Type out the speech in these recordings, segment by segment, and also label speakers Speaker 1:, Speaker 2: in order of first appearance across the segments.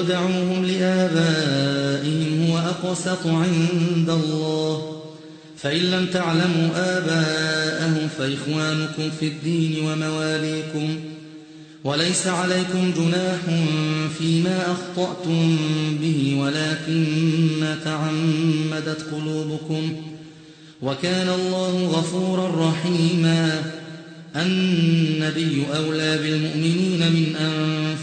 Speaker 1: ادعوهم لآبائهم وأقسط عند الله فإن لم تعلموا آباءهم فإخوانكم في الدين ومواليكم وليس عليكم جناح فيما أخطأتم به ولكن ما تعمدت قلوبكم وكان الله غفورا رحيما النبي أولى بالمؤمنين من أنفسهم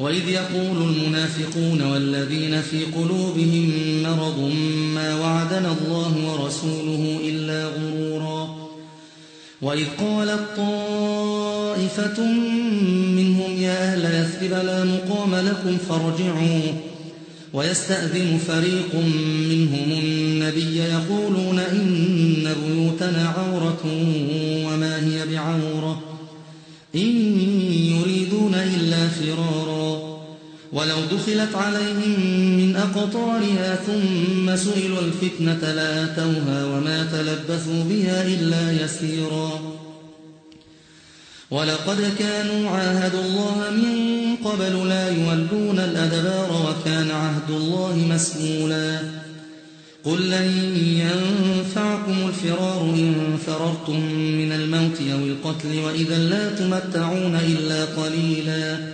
Speaker 1: وإذ يقول المنافقون والذين في قلوبهم مرض ما وعدنا الله ورسوله إلا غرورا وإذ قالت طائفة منهم يا أهل يثرب لا مقام لكم فارجعوا ويستأذن فريق منهم النبي يقولون إن بيوتنا عورة وما هي بعورة إن يريدون إلا فرارا ولو دخلت عليهم من أقطارها ثم سئلوا الفتنة لاتوها وما تلبثوا بها إلا يسيرا ولقد كانوا عاهدوا الله من قبل لا يولون الأدبار وكان عهد الله مسئولا قل لن ينفعكم الفرار إن فررتم من الموت أو القتل وإذا لا تمتعون إلا قليلاً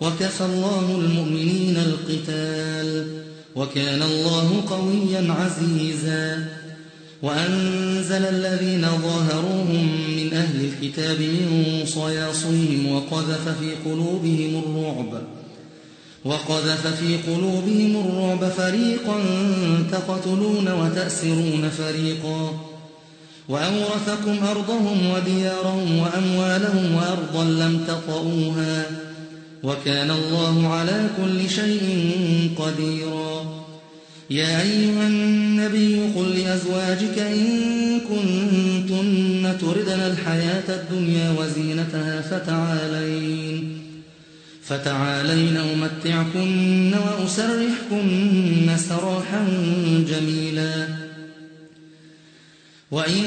Speaker 1: وكفى الله المؤمنين القتال وكان الله قويا عزيزا وأنزل الذين ظاهروهم من أهل الكتاب من صياصيهم وقذف في قلوبهم الرعب وقذف في قلوبهم الرعب فريقا تقتلون وتأسرون فريقا وأورثكم أرضهم وديارهم وأموالهم وأرضا لم تطئوها وكان الله على كل شيء قديرا يا أيها النبي قل لأزواجك إن كنتن تردن الحياة الدنيا وزينتها فتعالين فتعالين أمتعكن وأسرحكن سراحا جميلا وإن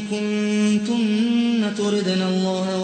Speaker 1: كنتن تردن الله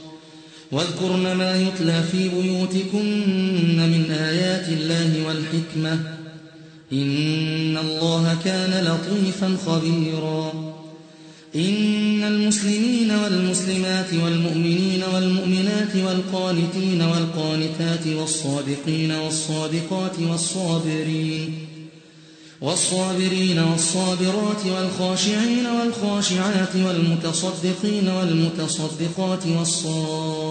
Speaker 1: واذكرن ما يتلى في بيوتكن من آيات الله والحكمة إن الله كان لطيفا خبيرا إن المسلمين والمسلمات والمؤمنين والمؤمنات والقانتين والقانتات والصادقين والصادقات والصابرين والصابرين والصابرات والخاشعين والخاشعات والمتصدقين والمتصدقات والصابرين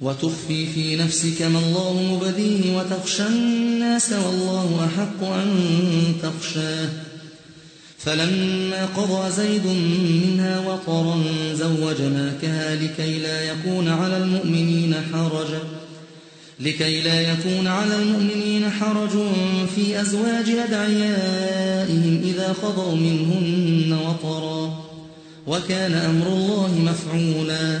Speaker 1: وتخفي في نفسك ما الله مبديه وتخشى الناس والله أحق أن تخشاه فلما قضى زيد منها وطرا زوجناكها لكي لا يكون على المؤمنين حرج لكي لا يكون على المؤمنين حرج في أزواج أدعيائهم إذا قضوا منهن وطرا وكان أمر الله مفعولا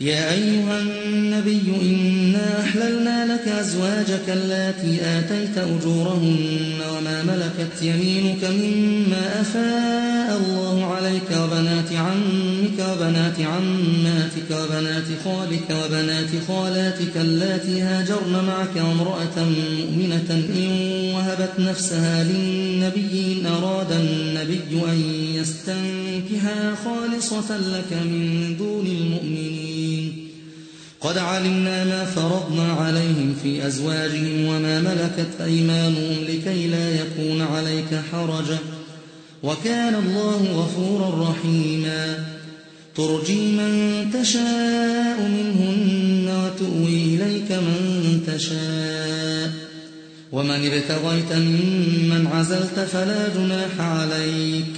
Speaker 1: يا أيها النبي إنا أحللنا لك أزواجك التي آتيت أجورهن وما ملكت يمينك مما أفاء الله عليك وبنات عمك وبنات عماتك وبنات خالك وبنات خالاتك التي هاجرن معك وامرأة مؤمنة إن وهبت نفسها للنبي إن أراد النبي أن يستنكها خالصة لك من دون المؤمنين قد علمنا ما فرضنا عليهم في أزواجهم وما ملكت أيمانهم لكي لا يكون عليك حرجا وكان الله غفورا رحيما ترجي من تشاء منهن وتؤوي إليك من تشاء ومن ابتغيت ممن عزلت فلا جناح عليك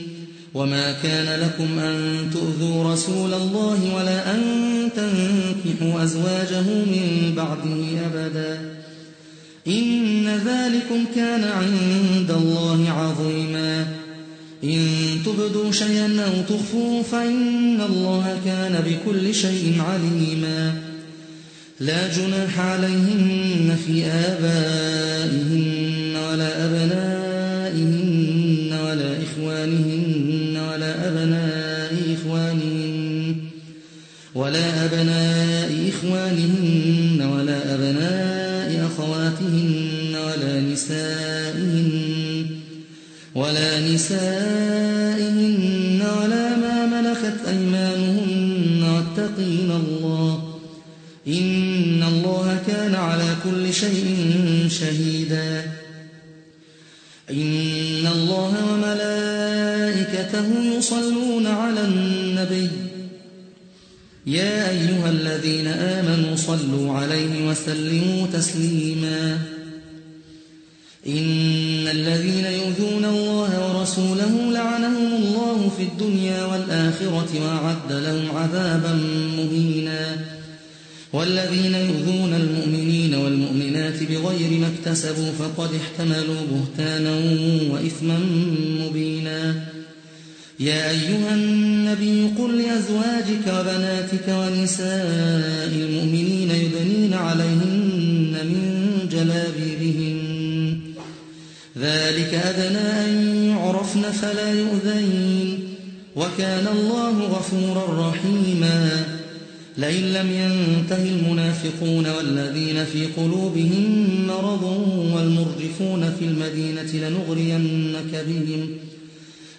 Speaker 1: وما كان لكم أن تؤذوا رسول الله ولا أن تنكحوا أزواجه من بعده أبدا إن ذلكم كان عند الله عظيما إن تبدوا شيئا أو تخفوا فإن الله كان بكل شيء عليما لا جناح عليهن في آبائهن ولا أبنائهن أبناء إخوانهن ولا أبناء أخواتهن ولا نسائهن ولا نسائهن ولا ما ملكت أيمانهن واتقين الله إن الله كان على كل شيء شهيدا إن الله وملائكته يصلون على النبي يا الذين آمنوا صلوا عليه وسلموا تسليما إن الذين يؤذون الله ورسوله لعنهم الله في الدنيا والآخرة وعد لهم عذابا مهينا والذين يؤذون المؤمنين والمؤمنات بغير ما اكتسبوا فقد احتملوا بهتانا وإثما مبينا يا أيها النبي قل لأزواجك وبناتك ونساء المؤمنين يبنين عليهن من جلابيبهن ذلك أدنى أن يعرفن فلا يؤذين وكان الله غفورا رحيما لئن لم ينتهي المنافقون والذين في قلوبهم مرض والمرجفون في المدينة لنغرينك بهم ۖ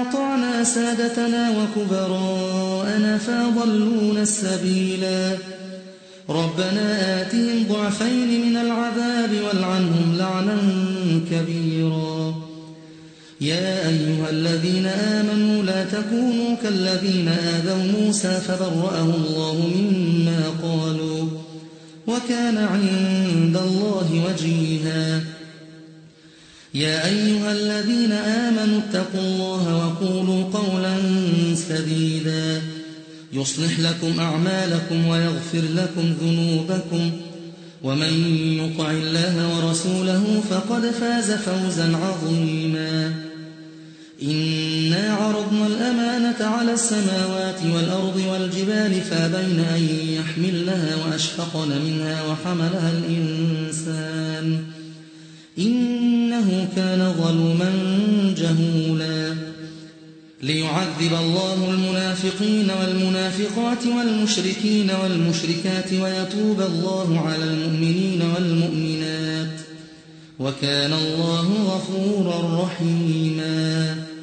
Speaker 1: أطعنا سادتنا وكبراءنا فأضلونا السبيلا ربنا آتهم ضعفين من العذاب والعنهم لعنا كبيرا يا أيها الذين آمنوا لا تكونوا كالذين آذوا موسى فبرأه الله مما قالوا وكان عند الله وجيهاً يا أيها الذين آمنوا اتقوا الله وقولوا قولا سديدا يصلح لكم أعمالكم ويغفر لكم ذنوبكم ومن يطع الله ورسوله فقد فاز فوزا عظيما إنا عرضنا الأمانة على السماوات والأرض والجبال فابين أن يحملها وأشفقن منها وحملها الإنسان إنه كان ظلما جهولا ليعذب الله المنافقين والمنافقات والمشركين والمشركات ويتوب الله على المؤمنين والمؤمنات وكان الله غفورا رحيما